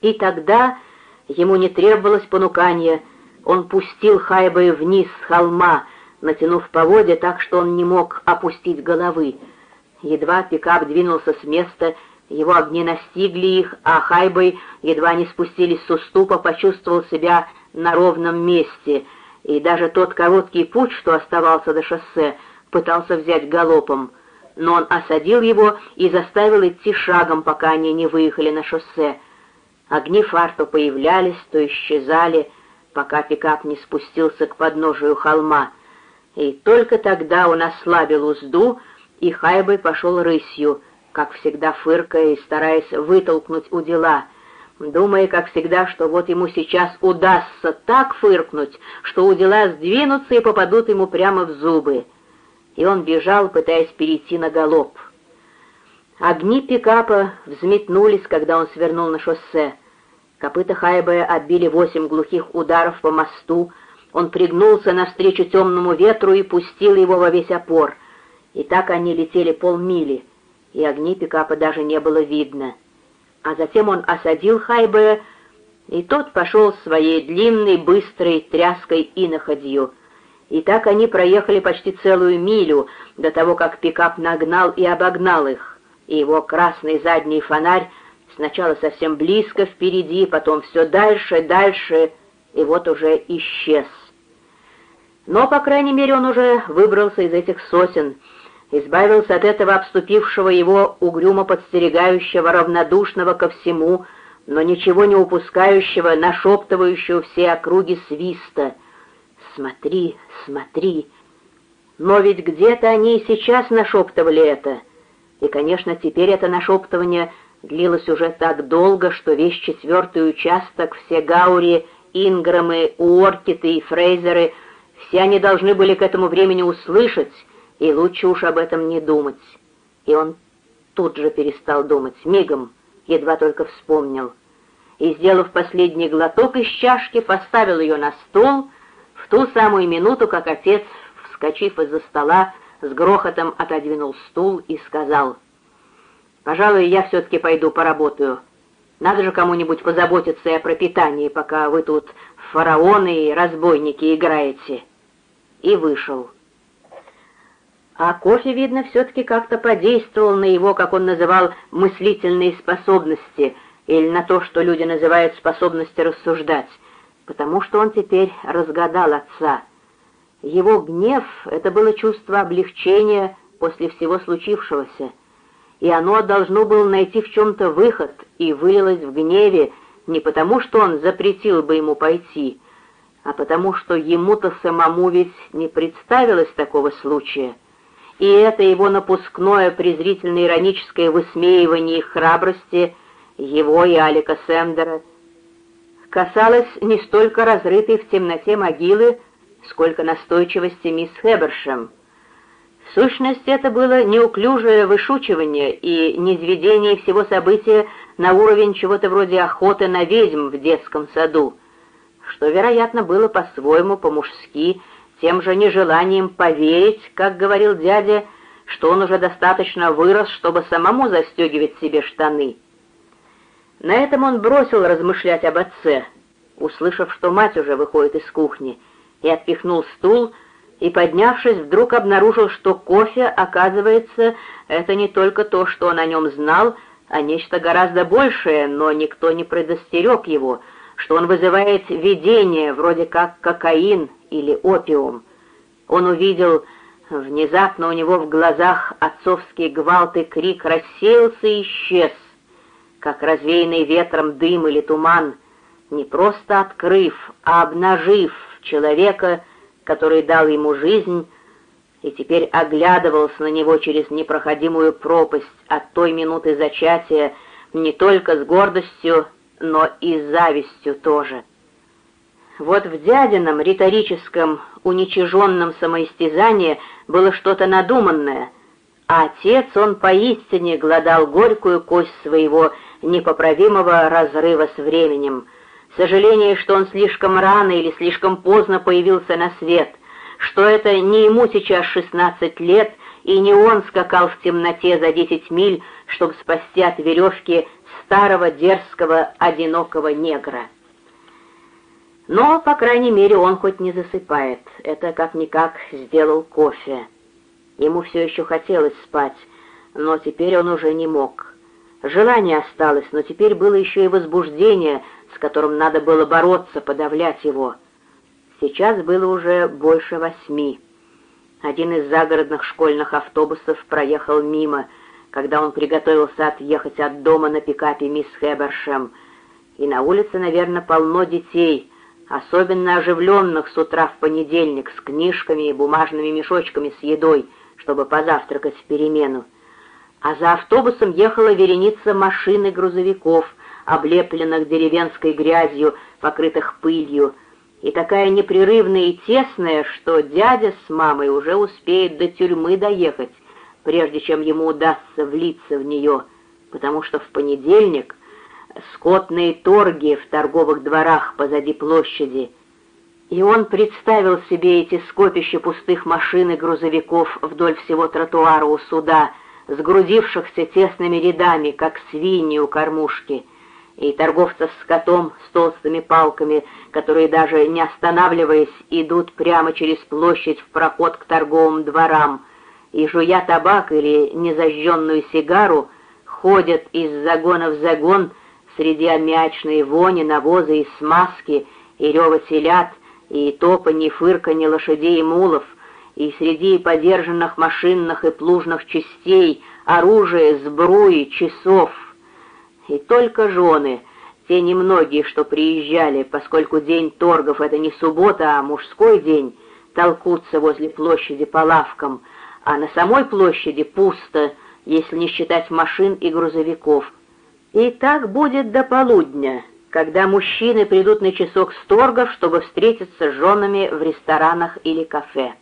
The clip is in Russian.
И тогда ему не требовалось понукания, он пустил Хайбая вниз с холма, натянув поводья так, что он не мог опустить головы. Едва пикап двинулся с места, его огни настигли их, а Хайбой, едва не спустились с уступа, почувствовал себя на ровном месте, и даже тот короткий путь, что оставался до шоссе, пытался взять галопом. Но он осадил его и заставил идти шагом, пока они не выехали на шоссе. Огни фар то появлялись, то исчезали, пока пикап не спустился к подножию холма. И только тогда он ослабил узду, и Хайбой пошел рысью — как всегда фыркая и стараясь вытолкнуть у дела, думая, как всегда, что вот ему сейчас удастся так фыркнуть, что у дела сдвинутся и попадут ему прямо в зубы. И он бежал, пытаясь перейти на галоп. Огни пикапа взметнулись, когда он свернул на шоссе. Копыта Хайбая отбили восемь глухих ударов по мосту, он пригнулся навстречу темному ветру и пустил его во весь опор. И так они летели полмили — и огни пикапа даже не было видно. А затем он осадил Хайбе, и тот пошел своей длинной, быстрой тряской иноходью. И так они проехали почти целую милю до того, как пикап нагнал и обогнал их, и его красный задний фонарь сначала совсем близко впереди, потом все дальше, дальше, и вот уже исчез. Но, по крайней мере, он уже выбрался из этих сосен — избавился от этого обступившего его угрюмо подстерегающего, равнодушного ко всему, но ничего не упускающего, нашептывающего все округи свиста. «Смотри, смотри!» Но ведь где-то они и сейчас нашептывали это. И, конечно, теперь это нашептывание длилось уже так долго, что весь четвертый участок, все Гаури, Инграмы, Уоркиты и Фрейзеры, все они должны были к этому времени услышать, и лучше уж об этом не думать. И он тут же перестал думать, мигом, едва только вспомнил. И, сделав последний глоток из чашки, поставил ее на стол в ту самую минуту, как отец, вскочив из-за стола, с грохотом отодвинул стул и сказал, «Пожалуй, я все-таки пойду поработаю. Надо же кому-нибудь позаботиться и о пропитании, пока вы тут фараоны и разбойники играете». И вышел. А кофе, видно, все-таки как-то подействовал на его, как он называл, мыслительные способности, или на то, что люди называют способности рассуждать, потому что он теперь разгадал отца. Его гнев — это было чувство облегчения после всего случившегося, и оно должно было найти в чем-то выход и вылилось в гневе не потому, что он запретил бы ему пойти, а потому что ему-то самому ведь не представилось такого случая — и это его напускное презрительно-ироническое высмеивание их храбрости, его и Алика Сендера, касалось не столько разрытой в темноте могилы, сколько настойчивости мисс Хебершем. В сущности, это было неуклюжее вышучивание и низведение всего события на уровень чего-то вроде охоты на ведьм в детском саду, что, вероятно, было по-своему, по-мужски, тем же нежеланием поверить, как говорил дядя, что он уже достаточно вырос, чтобы самому застегивать себе штаны. На этом он бросил размышлять об отце, услышав, что мать уже выходит из кухни, и отпихнул стул, и, поднявшись, вдруг обнаружил, что кофе, оказывается, это не только то, что он о нем знал, а нечто гораздо большее, но никто не предостерег его, что он вызывает видение, вроде как кокаин или опиум. Он увидел, внезапно у него в глазах отцовский гвалт и крик рассеялся и исчез, как развеянный ветром дым или туман, не просто открыв, а обнажив человека, который дал ему жизнь, и теперь оглядывался на него через непроходимую пропасть от той минуты зачатия не только с гордостью, но и завистью тоже. Вот в дядином риторическом, уничиженном самоистязании было что-то надуманное, а отец, он поистине гладал горькую кость своего непоправимого разрыва с временем, сожаление, что он слишком рано или слишком поздно появился на свет, что это не ему сейчас шестнадцать лет, и не он скакал в темноте за десять миль, чтобы спасти от веревки старого дерзкого одинокого негра. Но, по крайней мере, он хоть не засыпает. Это как-никак сделал кофе. Ему все еще хотелось спать, но теперь он уже не мог. Желание осталось, но теперь было еще и возбуждение, с которым надо было бороться, подавлять его. Сейчас было уже больше восьми. Один из загородных школьных автобусов проехал мимо, когда он приготовился отъехать от дома на пикапе мисс Хебершем. И на улице, наверное, полно детей, особенно оживленных с утра в понедельник, с книжками и бумажными мешочками с едой, чтобы позавтракать в перемену а за автобусом ехала вереница машин и грузовиков, облепленных деревенской грязью, покрытых пылью, и такая непрерывная и тесная, что дядя с мамой уже успеет до тюрьмы доехать, прежде чем ему удастся влиться в нее, потому что в понедельник скотные торги в торговых дворах позади площади, и он представил себе эти скопища пустых машин и грузовиков вдоль всего тротуара у суда, сгрудившихся тесными рядами, как свиньи у кормушки, и торговцев с котом с толстыми палками, которые даже не останавливаясь идут прямо через площадь в проход к торговым дворам, и, жуя табак или незажженную сигару, ходят из загона в загон среди аммиачной вони, навоза и смазки, и рева телят, и топанье, фырканье лошадей и мулов — и среди подержанных машинных и плужных частей, оружия, сбруи, часов. И только жены, те немногие, что приезжали, поскольку день торгов — это не суббота, а мужской день, толкутся возле площади по лавкам, а на самой площади пусто, если не считать машин и грузовиков. И так будет до полудня, когда мужчины придут на часок с торгов, чтобы встретиться с женами в ресторанах или кафе.